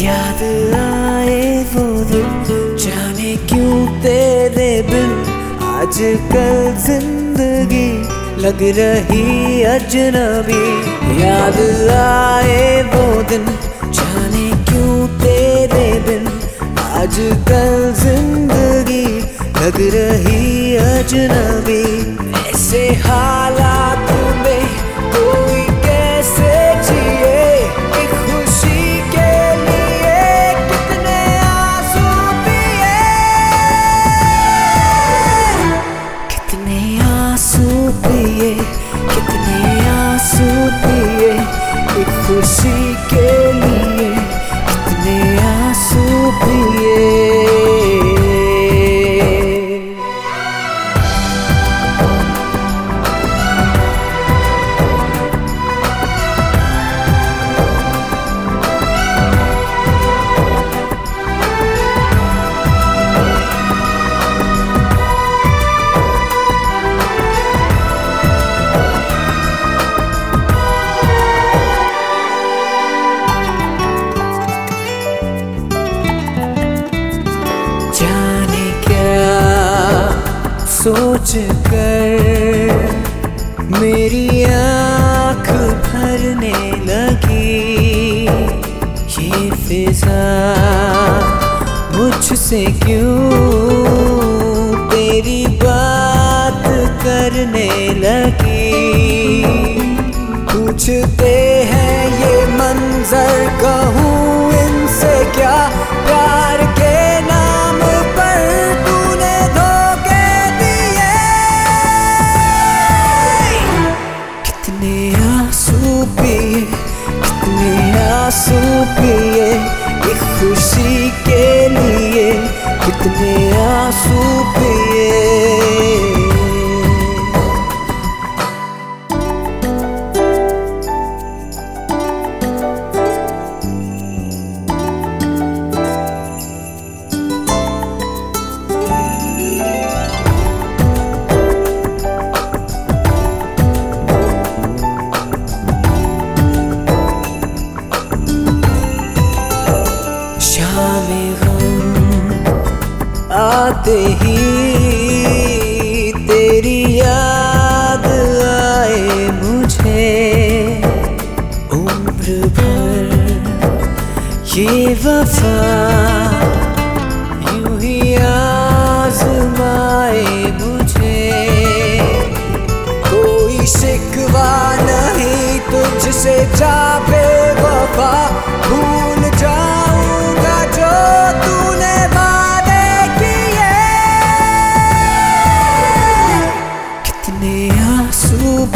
याद आए वो दिन, जाने क्यों तेरे बिन आजकल ज़िंदगी लग रही अजनबी। याद आए वो दिन, जाने क्यों तेरे बिन आजकल ज़िंदगी लग रही अजनबी। ऐसे हालात में कोई एक खुशी सोच कर मेरी आँख भरने लगी। ये फिजा मुझसे क्यों तेरी बात करने लगी? पूछते हैं ये मंजर कहूँ? आँसू पिए एक खुशी के लिए कितने आँसू पिए। आते ही तेरी याद आए मुझे। उम्र भर ये वफा यूँ ही आजमाए मुझे। कोई शिकवा नहीं तुझसे जा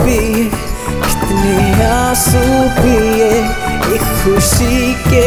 पिए कितने आँसू पिए खुशी के